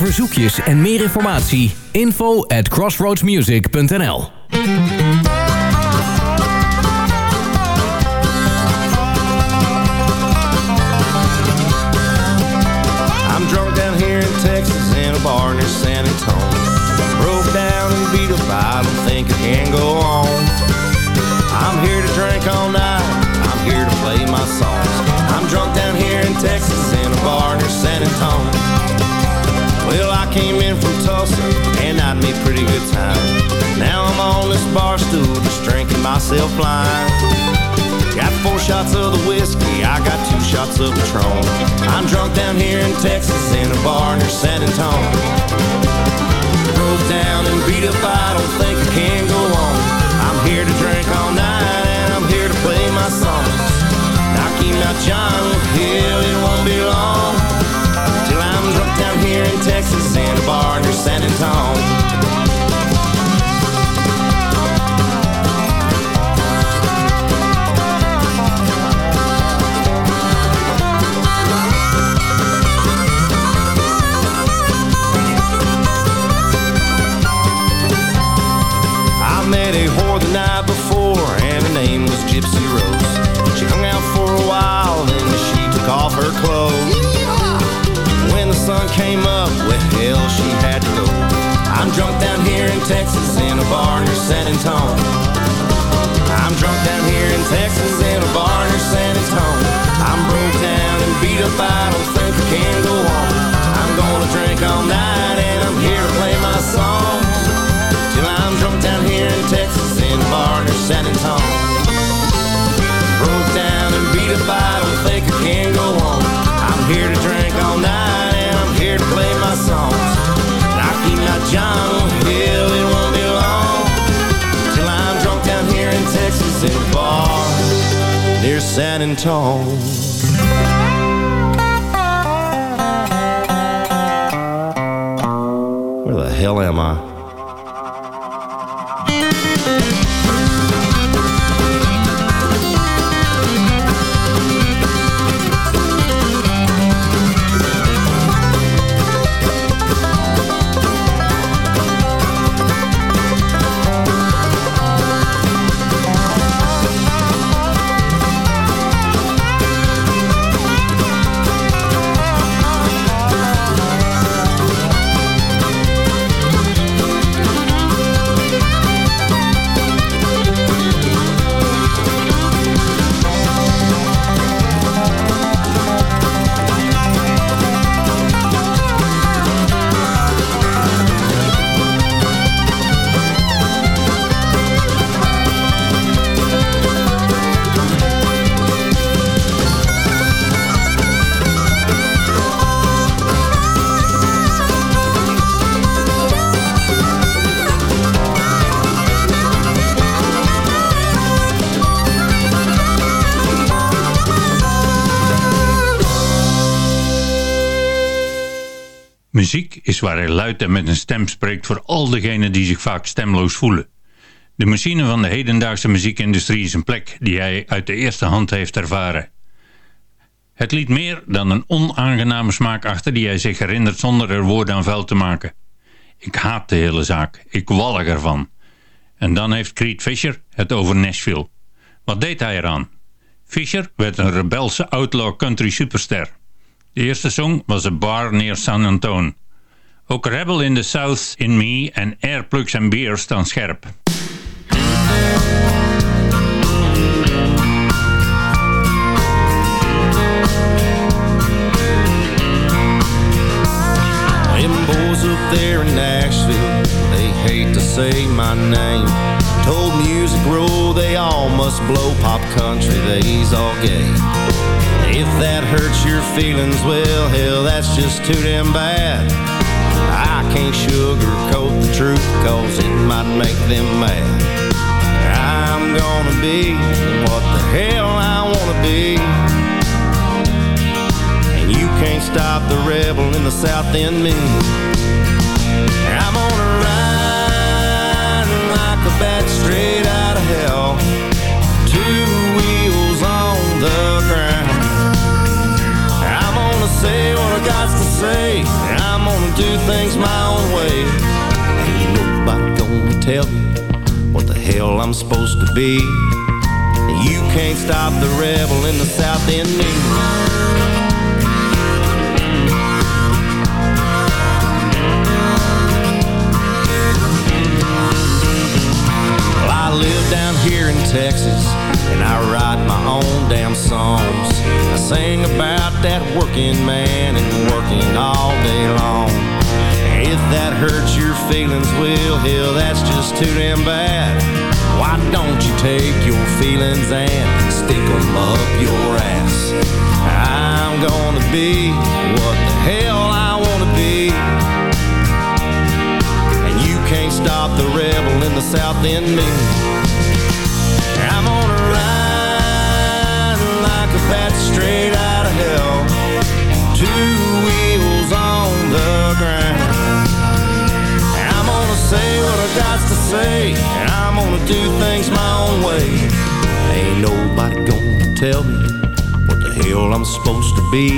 verzoekjes en meer informatie. Info at crossroadsmusic.nl I'm drunk down here in Texas in a bar near San Antonio. Broke down and beat up, I don't think I can go on. I'm here to drink all night, I'm here to play my songs. I'm drunk down here in Texas in a bar near San Antonio. I came in from Tulsa, and I'd made pretty good time. Now I'm on this bar stool, just drinking myself blind. Got four shots of the whiskey, I got two shots of Patron. I'm drunk down here in Texas in a bar near San Antonio. Broke down and beat up, I don't think I can go on. I'm here to drink all night, and I'm here to play my songs. Knocking out John Hill, it won't be long here in Texas in a bar near San Antonio. Texas in a bar near San Antonio. Broke down and beat up, I don't think I can go on. I'm here to drink all night and I'm here to play my songs. Knocking out John Hill, it won't be long till I'm drunk down here in Texas in a bar near San Antonio. Where the hell am I? Muziek is waar hij luid en met een stem spreekt voor al degenen die zich vaak stemloos voelen. De machine van de hedendaagse muziekindustrie is een plek die hij uit de eerste hand heeft ervaren. Het liet meer dan een onaangename smaak achter die hij zich herinnert zonder er woorden aan vuil te maken. Ik haat de hele zaak, ik wallig ervan. En dan heeft Creed Fisher het over Nashville. Wat deed hij eraan? Fisher werd een rebelse outlaw country superster. De eerste song was A Bar Near San Antone. Ook Rebel in the South in Me en Airplugs and Beer staan scherp. There in Nashville, they hate to say my name. Told music rule, they all must blow pop country, they's all gay. If that hurts your feelings, well, hell, that's just too damn bad. I can't sugarcoat the truth cause it might make them mad. I'm gonna be what the hell I wanna be. And you can't stop the rebel in the south in me. I'm gonna ride like a bat straight out of hell. Say. I'm gonna do things my own way. Ain't nobody gonna tell me what the hell I'm supposed to be. You can't stop the rebel in the south in me. Texas, and I write my own damn songs. I sing about that working man and working all day long. If that hurts your feelings, well, hell, that's just too damn bad. Why don't you take your feelings and stick 'em up your ass? I'm gonna be what the hell I wanna be. And you can't stop the rebel in the south in me. Straight out of hell. Two wheels on the ground. I'm gonna say what I got to say. And I'm gonna do things my own way. Ain't nobody gonna tell me what the hell I'm supposed to be.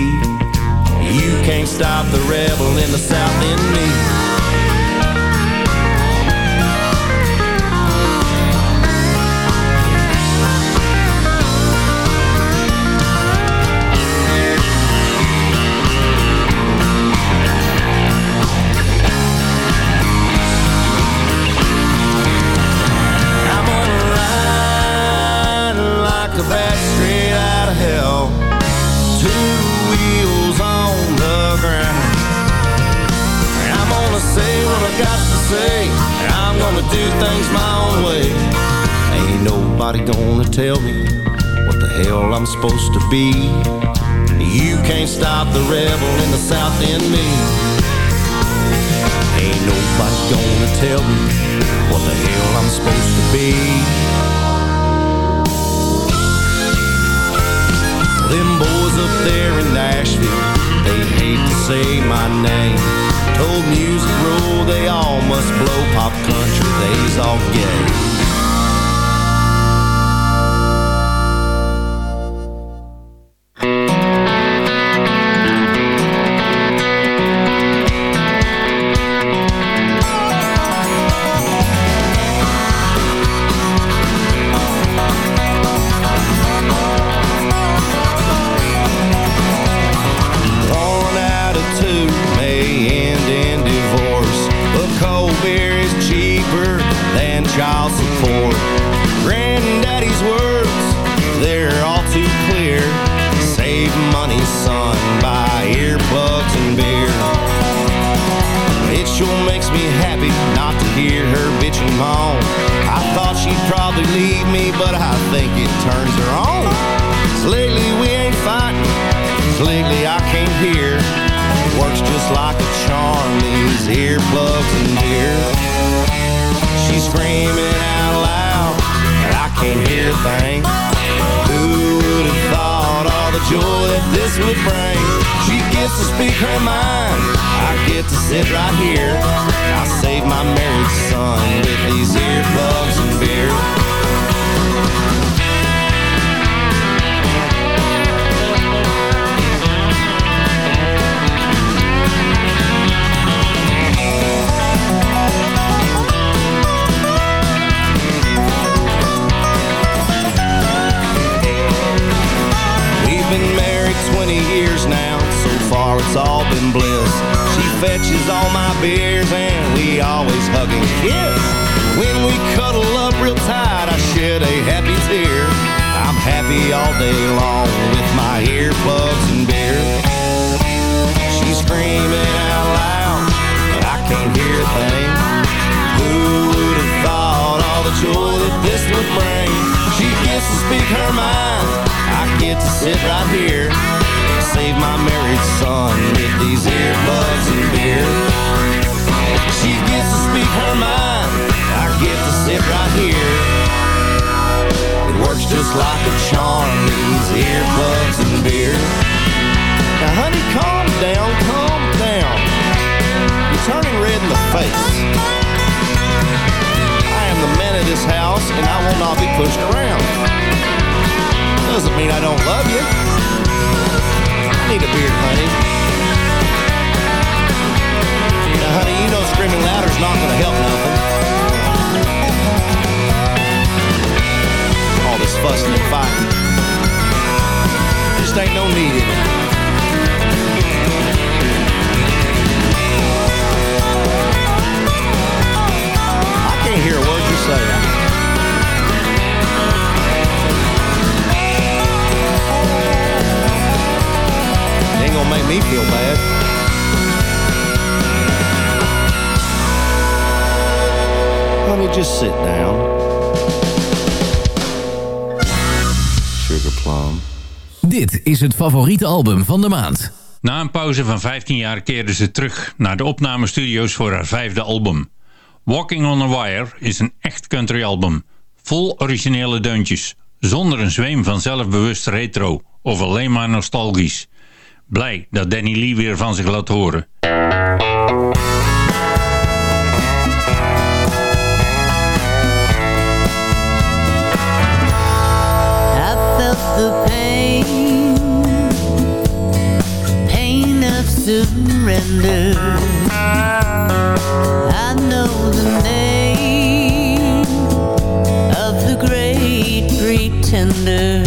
You can't stop the rebel in the south in me. Supposed to be. You can't stop the rebel in the south in me. Ain't nobody gonna tell me what the hell I'm supposed to be. Them boys up there in Nashville, they hate to say my name. Told music rule, they all must blow pop country, they's all gay. It's all been bliss. She fetches all my beers and we always hug and kiss. When we cuddle up real tight, I shed a happy tear. I'm happy all day long with my earplugs and beer. She's screaming out loud, but I can't hear a thing. Who would have thought all the joy that this would bring? She gets to speak her mind. I get to sit right here. Save my married these earplugs and beer. She gets to speak her mind, I get to sit right here. It works just like a charm, these earplugs and beer. Now honey, calm down, calm down. You're turning red in the face. I am the man of this house and I will not be pushed around. Doesn't mean I don't love you. I need a beer, honey. Honey, you know screaming louder's not gonna help nothing. All this fussing and fighting. Just ain't no need in it. can't hear a word you're saying. ain't gonna make me feel bad. Honey, just sit down. Sugar Plum. Dit is het favoriete album van de maand. Na een pauze van 15 jaar keerde ze terug naar de opnamestudio's voor haar vijfde album. Walking on a Wire is een echt country album. Vol originele deuntjes. Zonder een zweem van zelfbewust retro of alleen maar nostalgisch. Blij dat Danny Lee weer van zich laat horen. Surrender. I know the name Of the great pretender.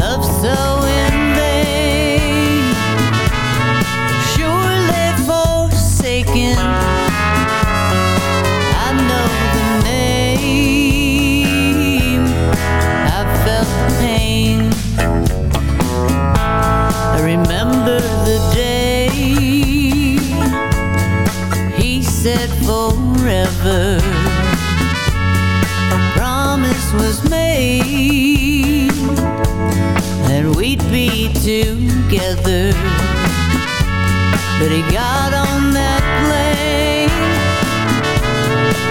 Love so forever A promise was made That we'd be together. But he got on that plane.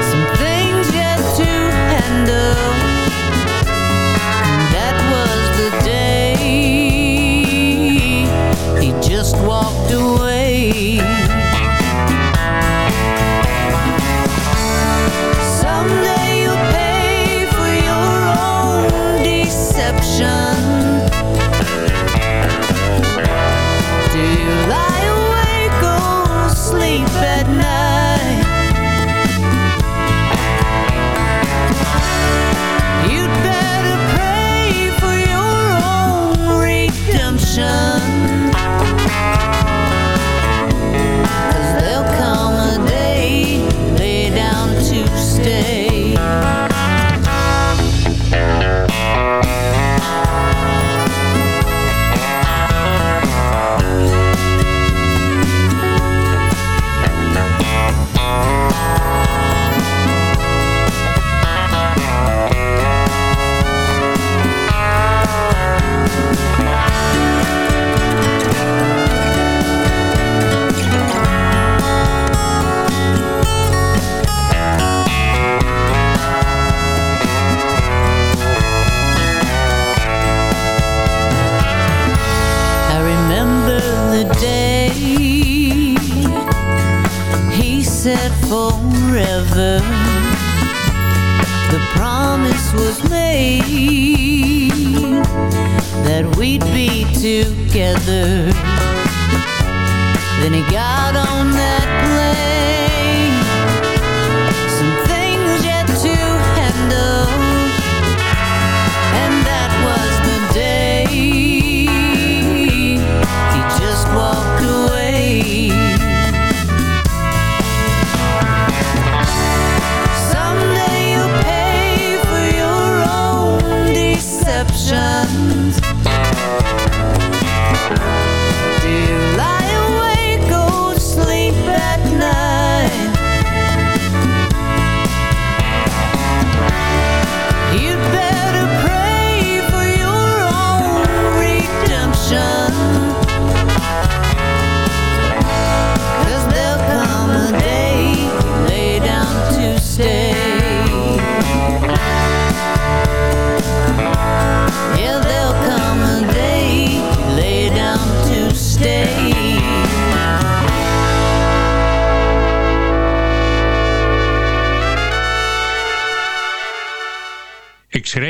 Some things yet to handle. That was the day. He just walked away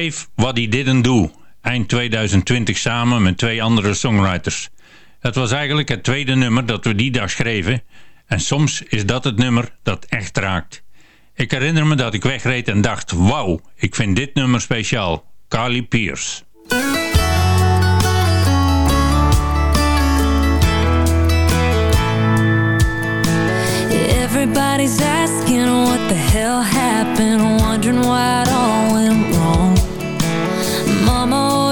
Schreef What He Didn't Do eind 2020 samen met twee andere songwriters. Het was eigenlijk het tweede nummer dat we die dag schreven en soms is dat het nummer dat echt raakt. Ik herinner me dat ik wegreed en dacht, wauw, ik vind dit nummer speciaal. Carly Pierce. Everybody's asking what the hell happened Wondering why all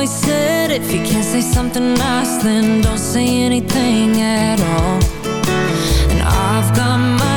always said if you can't say something nice Then don't say anything at all. And I've got my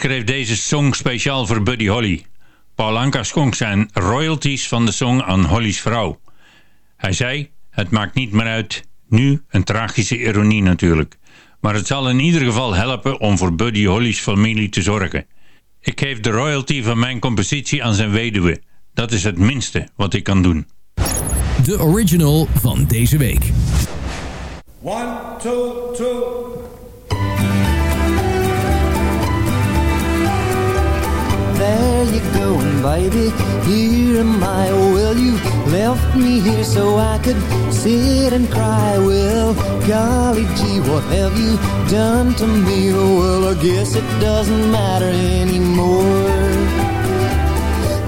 schreef deze song speciaal voor Buddy Holly. Paulanka schonk zijn royalties van de song aan Holly's vrouw. Hij zei, het maakt niet meer uit, nu een tragische ironie natuurlijk. Maar het zal in ieder geval helpen om voor Buddy Holly's familie te zorgen. Ik geef de royalty van mijn compositie aan zijn weduwe. Dat is het minste wat ik kan doen. De original van deze week. One, two, two. You going, baby. Here am I. Well, you left me here so I could sit and cry. Well, golly gee, what have you done to me? Well, I guess it doesn't matter anymore.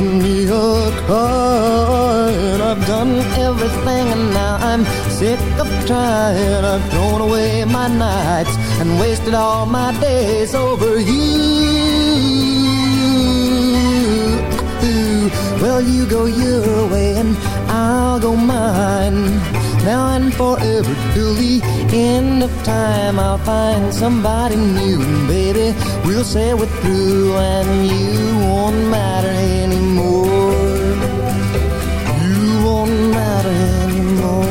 me a card. I've done everything and now I'm sick of trying. I've thrown away my nights and wasted all my days over you. Well, you go your way and I'll go mine now and forever till the end of time. I'll find somebody new, and baby, we'll say we're through, and you won't matter anymore. You won't matter anymore.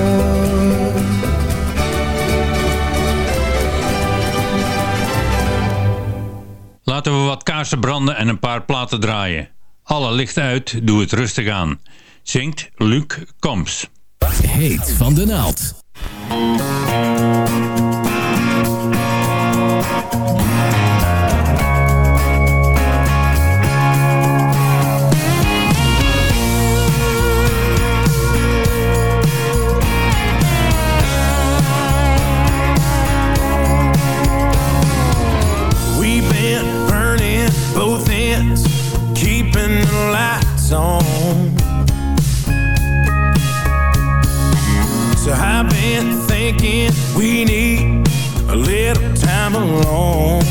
Laten we wat kaarsen branden en een paar platen draaien. Alle licht uit, doe het rustig aan. Zingt Luc Koms. Heet van de naald. thinking we need a little time alone.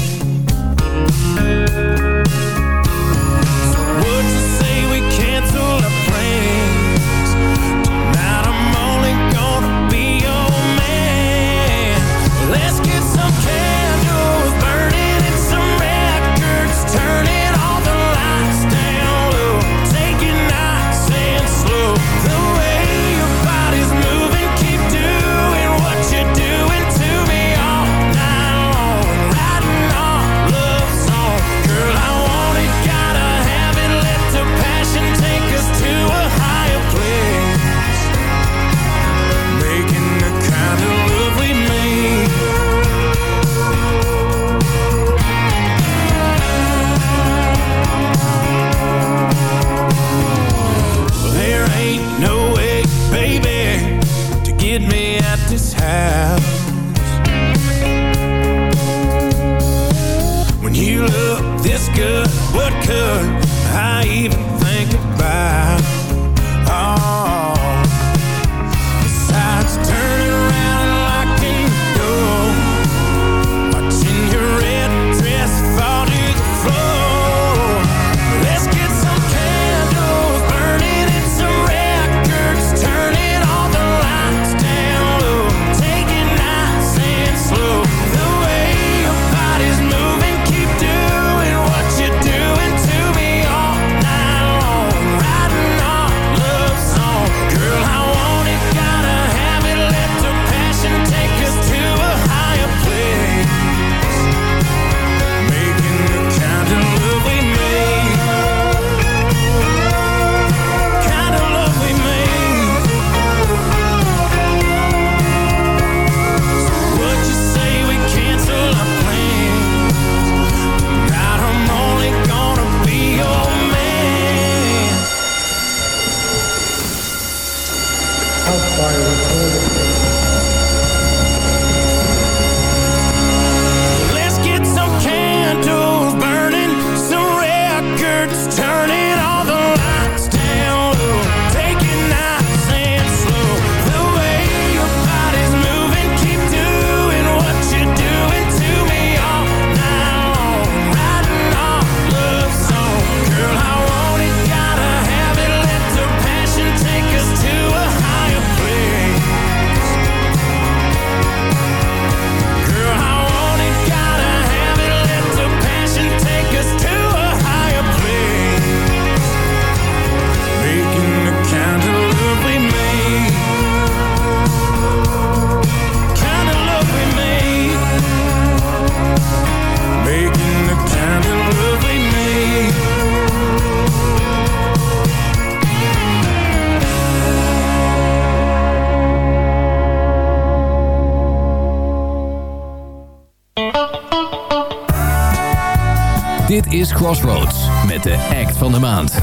Met de act van de maand.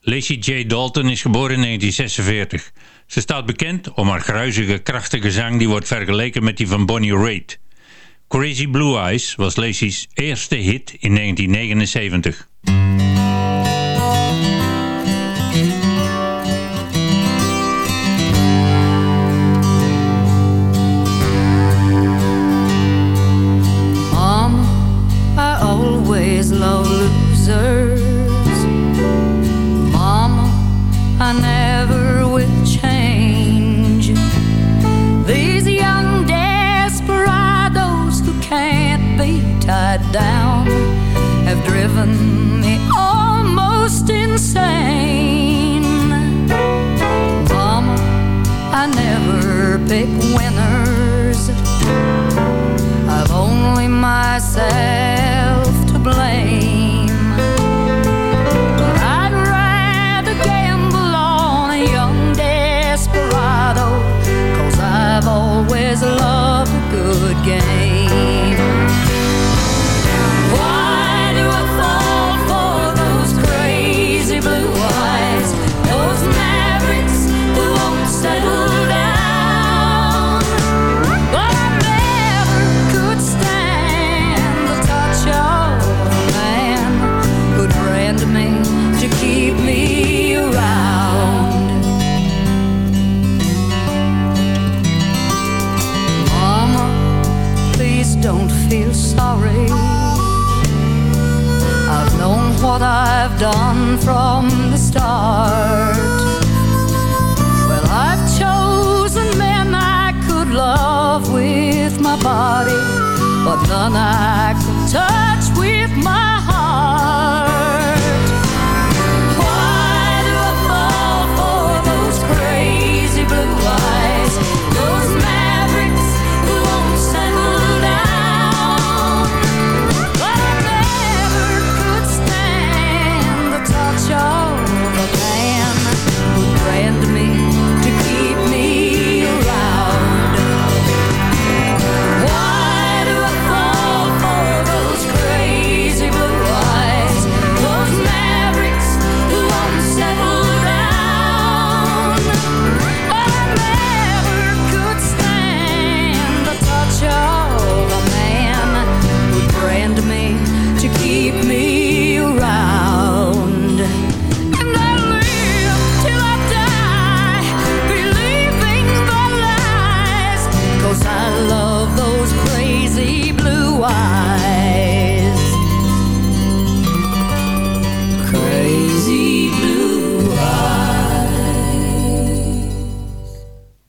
Lacey J. Dalton is geboren in 1946. Ze staat bekend om haar gruizige, krachtige zang die wordt vergeleken met die van Bonnie Raitt. Crazy Blue Eyes was Lacey's eerste hit in 1979. Winners. I've only myself to blame. But I'd rather gamble on a young desperado, cause I've always loved a good game. What I've done from the start. Well, I've chosen men I could love with my body, but none I could touch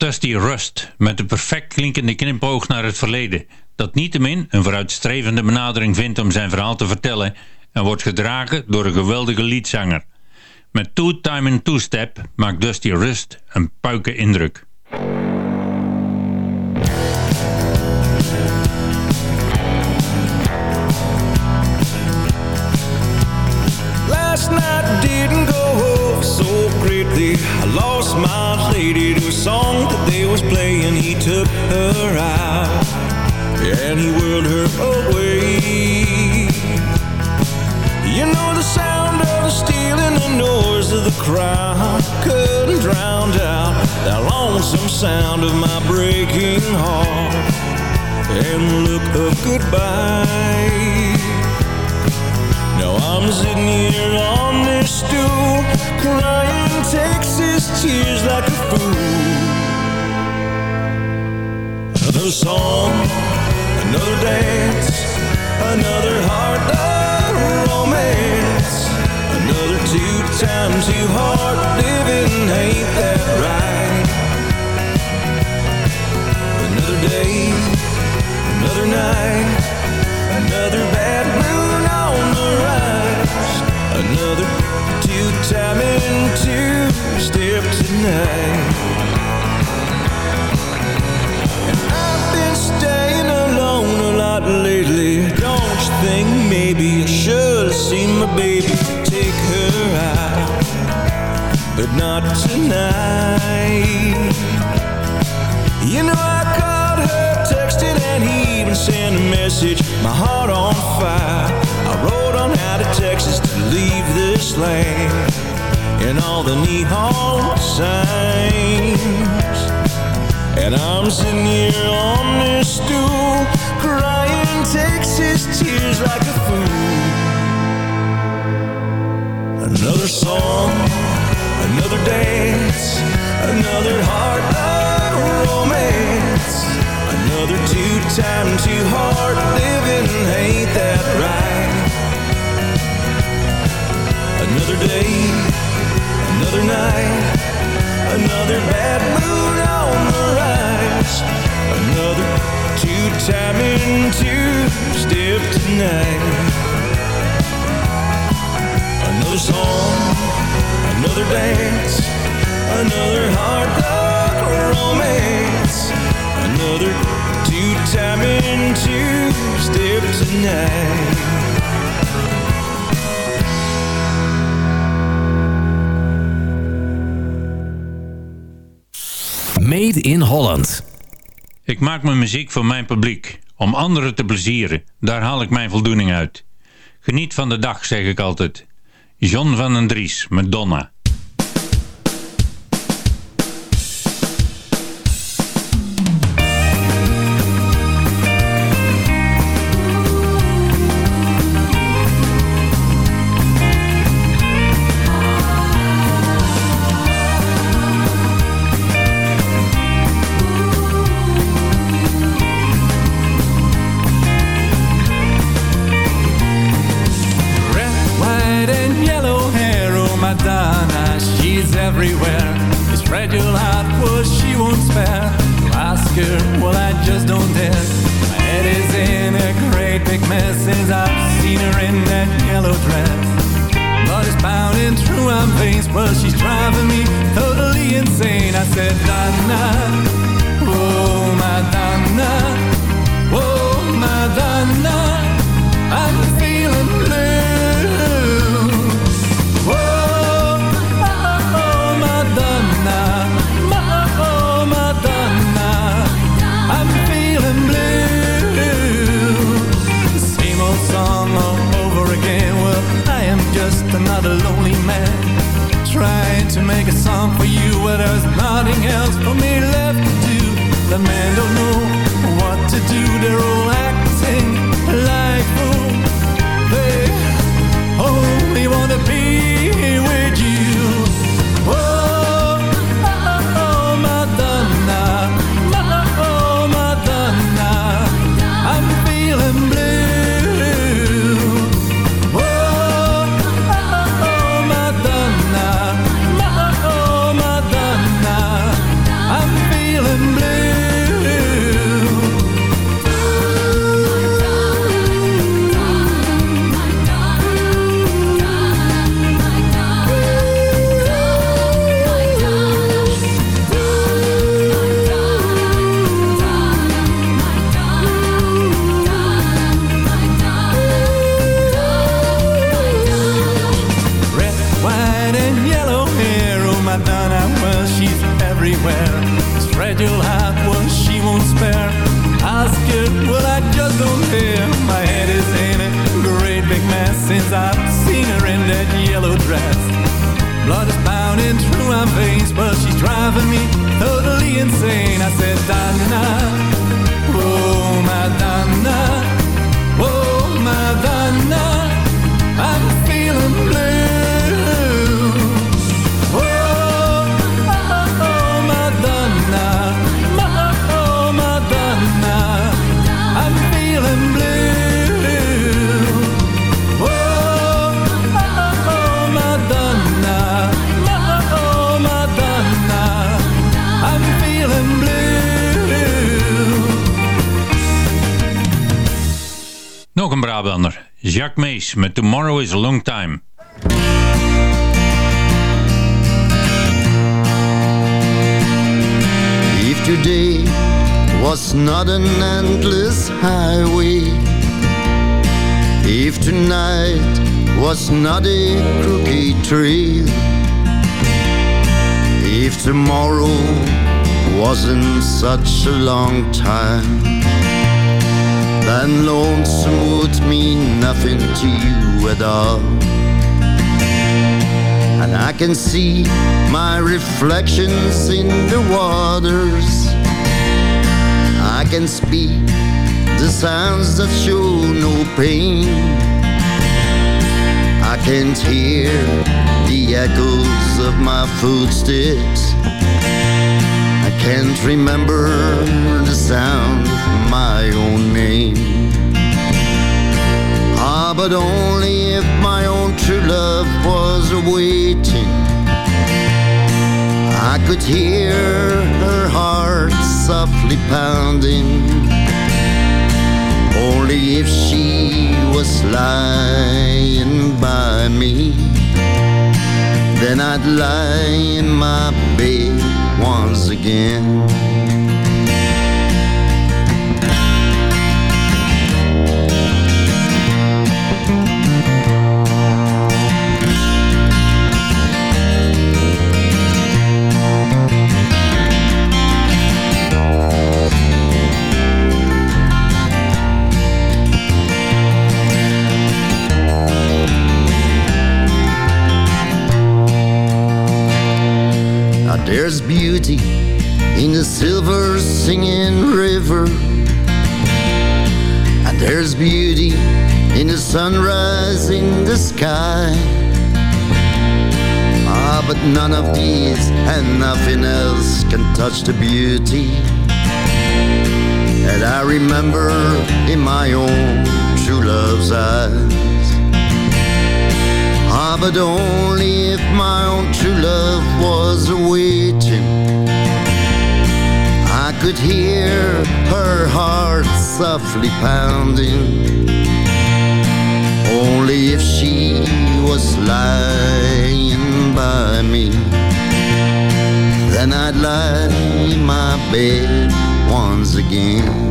Dusty Rust, met de perfect klinkende knipoog naar het verleden, dat niettemin een vooruitstrevende benadering vindt om zijn verhaal te vertellen en wordt gedragen door een geweldige liedzanger. Met Two Time and Two Step maakt Dusty Rust een puike indruk. Last night I lost my lady to a song that they was playing. He took her out and he whirled her away. You know the sound of the steel and the noise of the crowd couldn't drown out that lonesome sound of my breaking heart and look of goodbye. Now I'm sitting here on this stool Crying Texas tears like a fool. Another song, another dance Another heart of romance. Another two times too hard living Ain't that right? Another day, another night Another bad moon on the rise. Another two-time and two-step tonight. And I've been staying alone a lot lately. Don't you think maybe I should have seen my baby Take her out? But not tonight. You know I called her, texted and he even sent a message. My heart on fire. I rode on out of Texas to leave this land And all the neon signs. And I'm sitting here on this stool Crying Texas tears like a fool. Another song, another dance Another heart of romance. Another two-time, too hard living Ain't that right? Another day, another night, another bad mood on the rise, another two-time and two-step tonight. Another song, another dance, another hard luck romance, another two-time and two-step tonight. Made in Holland. Ik maak mijn muziek voor mijn publiek, om anderen te plezieren. Daar haal ik mijn voldoening uit. Geniet van de dag, zeg ik altijd. John van den Dries, Madonna. Well, she's driving me totally insane. I said, Donna, oh Madonna, to make a song for you. Where there's nothing else for me left to do. The men don't know what to do. They're all acting like fools. They only wanna be Madonna, well, she's everywhere. This fragile heart, well, she won't spare. Ask her, well, I just don't care. My head is in a great big mess since I've seen her in that yellow dress. Blood is pounding through my veins, but she's driving me totally insane. I said, Donna, oh, Madonna, oh, Madonna. I'm feeling blue. Een Brabander, Jacques Mees met Tomorrow is a Long Time. If today was not an endless highway, if tonight was not a crooked trail, if tomorrow wasn't such a long time, then lonesome would mean nothing to you at all. And I can see my reflections in the waters. I can speak the sounds that show no pain. I can't hear the echoes of my footsteps. I can't remember the sound my own name. Ah, but only if my own true love was waiting. I could hear her heart softly pounding. Only if she was lying by me, then I'd lie in my bed once again. There's beauty in the silver singing river. And there's beauty in the sunrise in the sky. Ah, but none of these and nothing else can touch the beauty that I remember in my own true love's eyes. But only if my own true love was waiting. I could hear her heart softly pounding. Only if she was lying by me Then I'd lie in my bed once again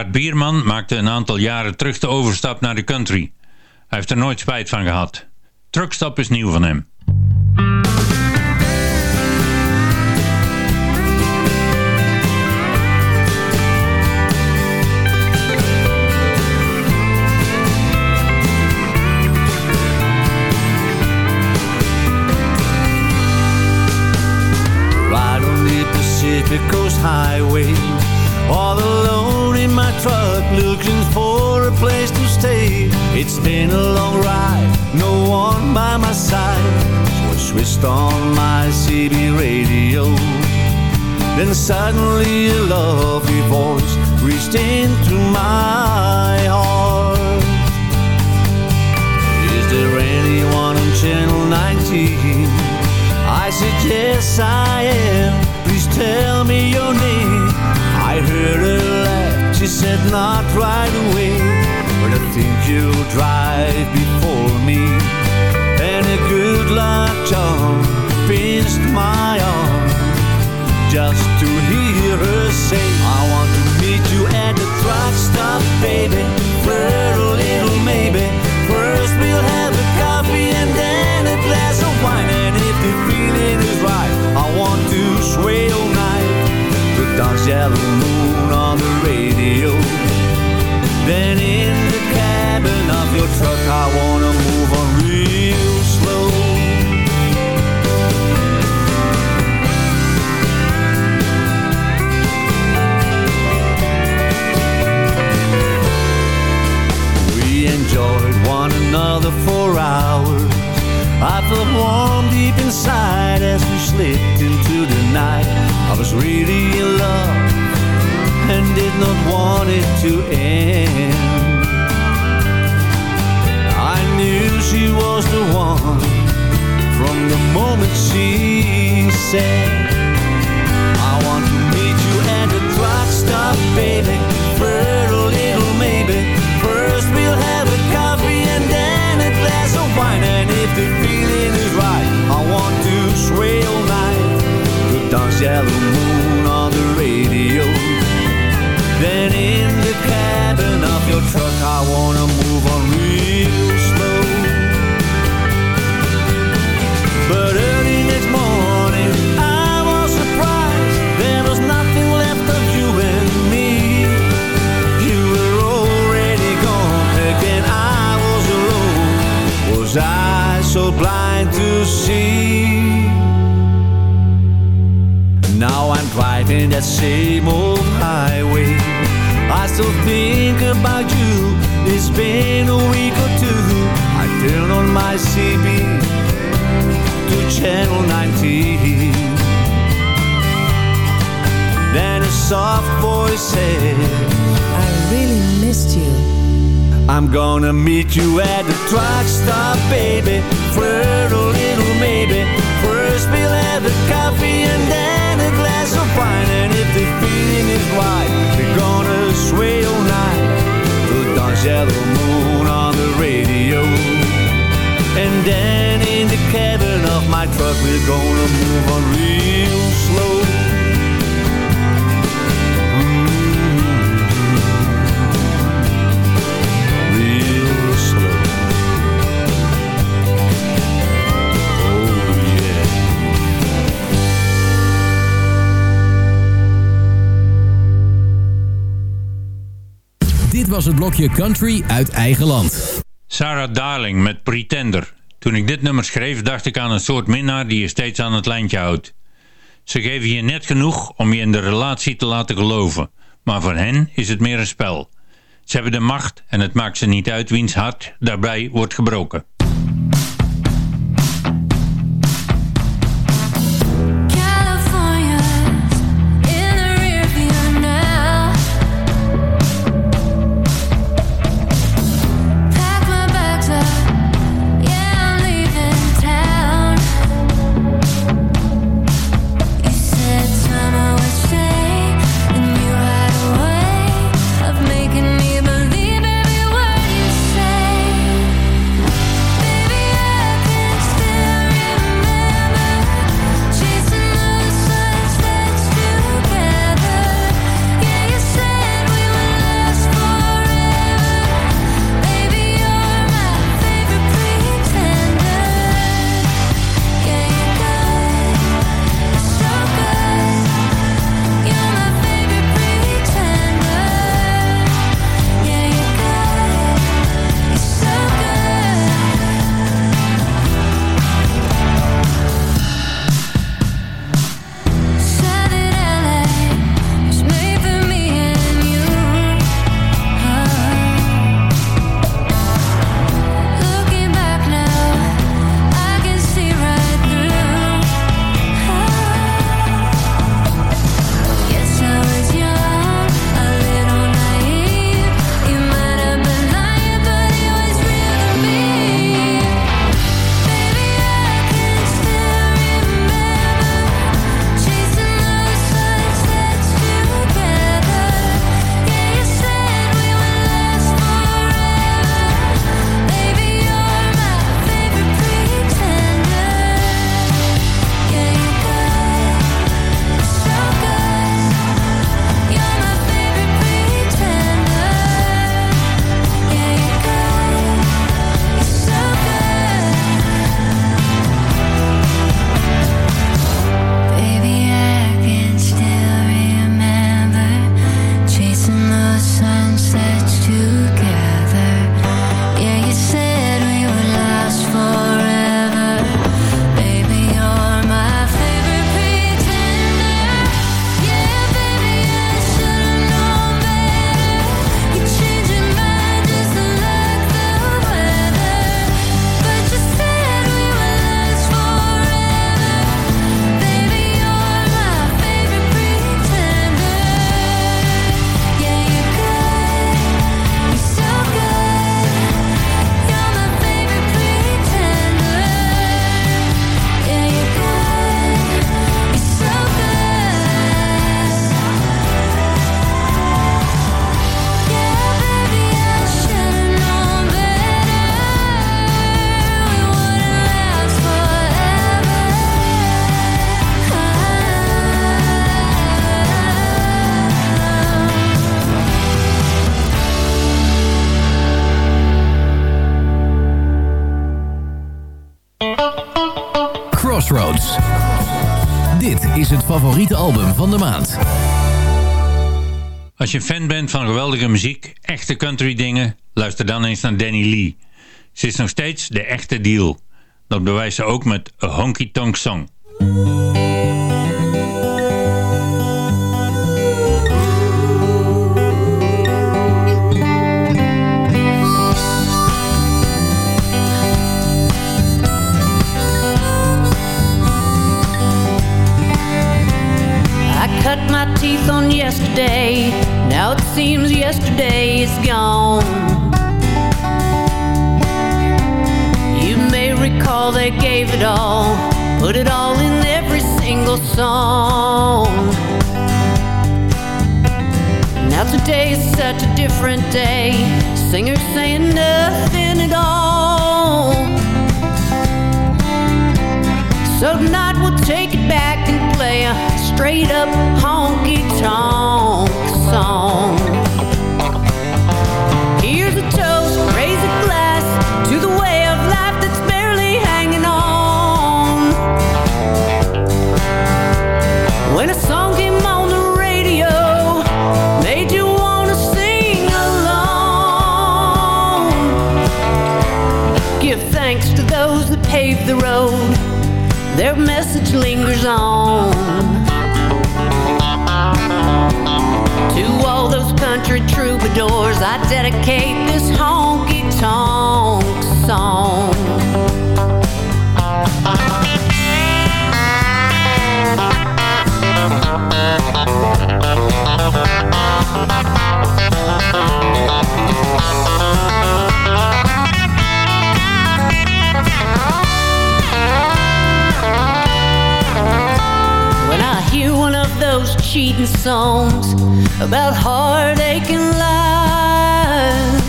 Gerard Bierman maakte een aantal jaren terug de overstap naar de country. Hij heeft er nooit spijt van gehad. Truckstop is nieuw van hem. My truck looking for a place to stay. It's been a long ride, no one by my side. So I switched on my CB radio Then suddenly a lovely voice reached into my heart. Is there anyone on Channel 19? I said yes I am. Please tell me your name. I heard she said not right away But I think you'll drive before me. And a good luck charm pinched my arm Just to hear her say I want to meet you at the truck stop, baby. For a little maybe. First we'll have a coffee and then a glass of wine. And if the feeling is right I want to sway the dark yellow moon on the radio We're gonna move on real slow mm-hmm. oh, Dit was het blokje Country uit eigen land. Sarah Darling met Pretender. Toen ik dit nummer schreef dacht ik aan een soort minnaar die je steeds aan het lijntje houdt. Ze geven je net genoeg om je in de relatie te laten geloven, maar voor hen is het meer een spel. Ze hebben de macht en het maakt ze niet uit wiens hart daarbij wordt gebroken. album van de maand. Als je fan bent van geweldige muziek, echte country dingen, luister dan eens naar Danny Lee. Ze is nog steeds de echte deal. Dat bewijst ze ook met A Honky Tonk Song. Yesterday. Now it seems yesterday is gone. You may recall they gave it all, put it all in every single song. Now today is such a different day. Singers saying nothing at all. So tonight we'll take it back and play a straight up honky tonk song. Here's a toast, raise a glass to the way of life that's barely hanging on. When a song came on the radio, made you wanna sing along. Give thanks to those that paved the road their message lingers on. Country troubadours, I dedicate this honky tonk cheating songs about heartache and lies.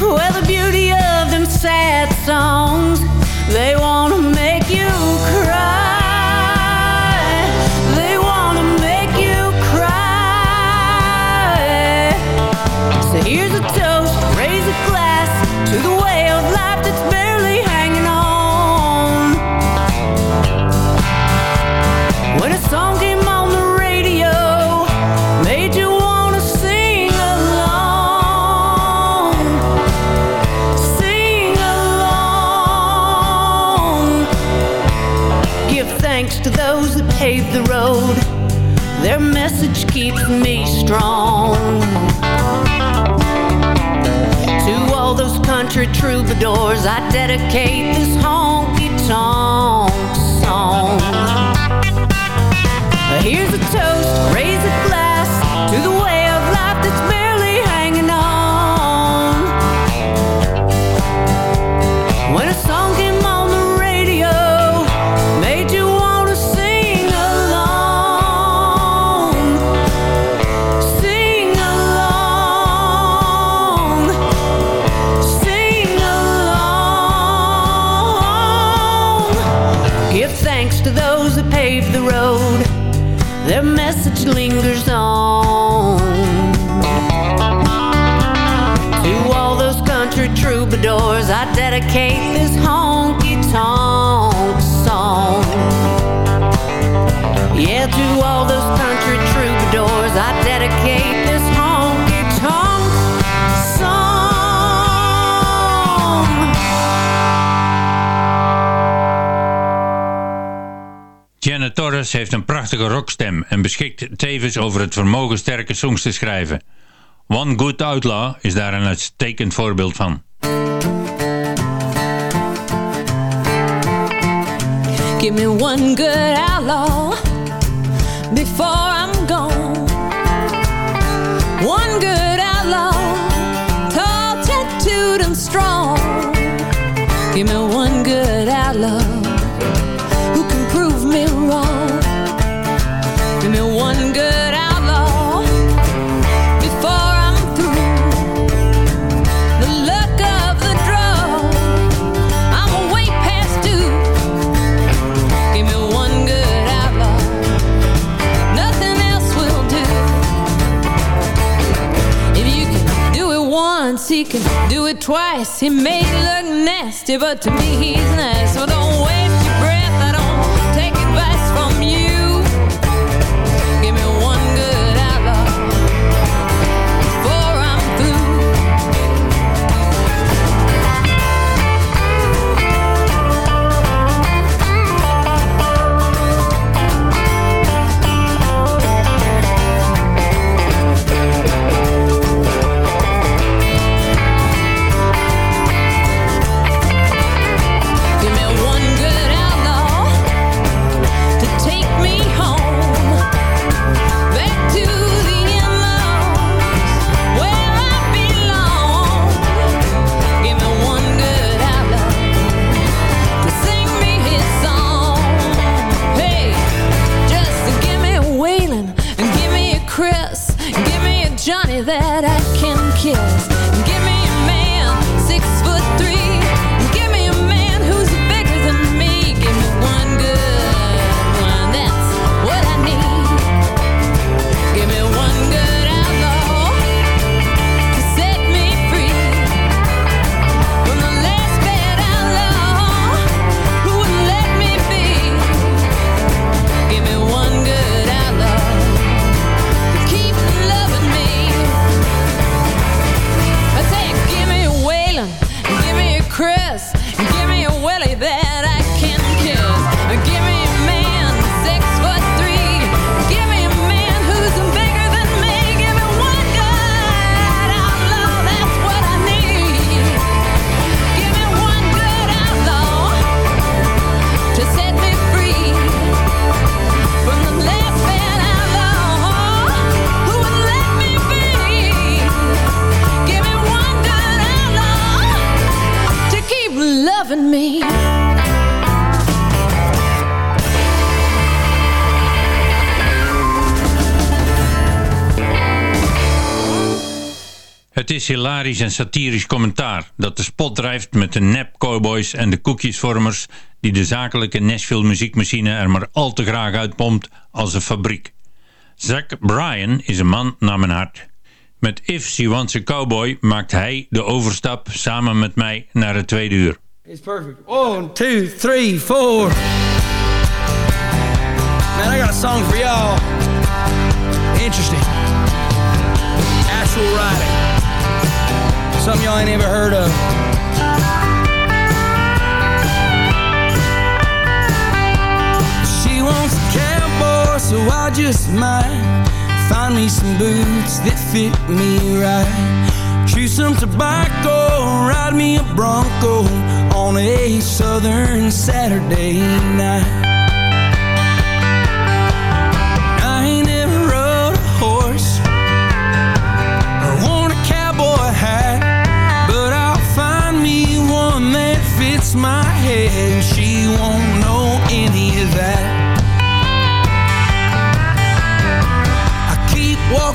Well, the beauty of them sad songs, they wanna make you cry. Their message keeps me strong. To all those country troubadours, I dedicate this honky tonk Heeft een prachtige rockstem en beschikt tevens over het vermogen sterke songs te schrijven. One Good Outlaw is daar een uitstekend voorbeeld van. Give me one good outlaw before he can do it twice. He may look nasty, but to me he's nice. Het is hilarisch en satirisch commentaar dat de spot drijft met de nep cowboys en de koekjesvormers die de zakelijke Nashville muziekmachine er maar al te graag uitpompt als een fabriek. Zach Bryan is een man naar mijn hart. Met If She a Cowboy maakt hij de overstap samen met mij naar het tweede uur. It's perfect. One, two, three, four. Man, I got a song for y'all. Interesting. Actual writing. Something y'all ain't ever heard of. She wants a cowboy, so I just might find me some boots that fit me right. Chew some tobacco, ride me a Bronco on a southern Saturday night.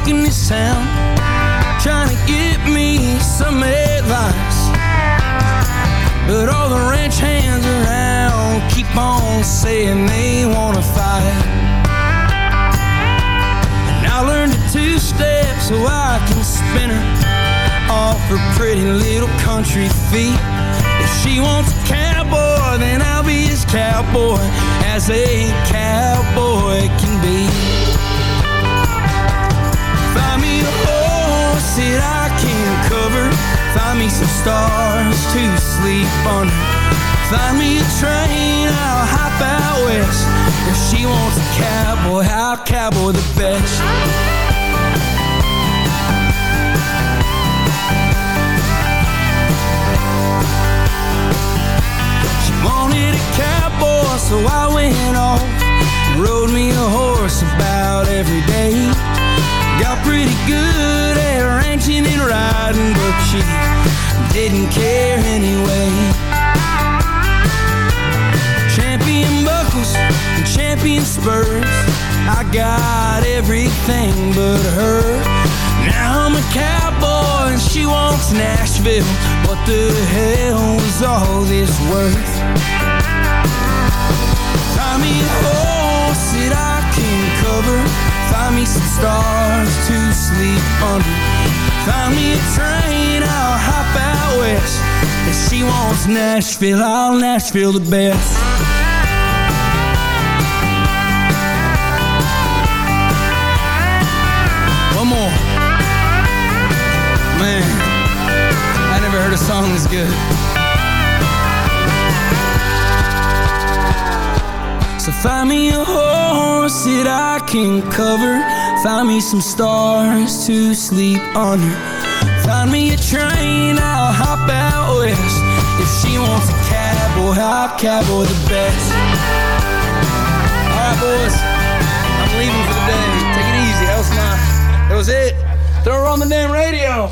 Walking this town Trying to get me some advice. But all the ranch hands around Keep on saying they wanna fight. And I learned a two-step so I can spin her Off her pretty little country feet. If she wants a cowboy, then I'll be his cowboy As a cowboy can be a horse that I can't cover. Find me some stars to sleep under Find me a train, I'll hop out west. If she wants a cowboy, I'll cowboy the best. She wanted a cowboy, so I went off and rode me a horse about every day. Got pretty good at ranching and riding, but she didn't care anyway. Champion buckles and champion spurs, I got everything but her. Now I'm a cowboy and she wants Nashville. What the hell was all this worth? Find me a horse that I can cover Find me some stars to sleep under. Find me a train, I'll hop out west. If she wants Nashville, I'll Nashville the best. One more. Man, I never heard a song as good. So find me a that I can cover. Find me some stars to sleep under Find me a train, I'll hop out west. If she wants a cowboy, I'll cowboy the best. Alright boys, I'm leaving for the day. Take it easy, that was that was it. Throw her on the damn radio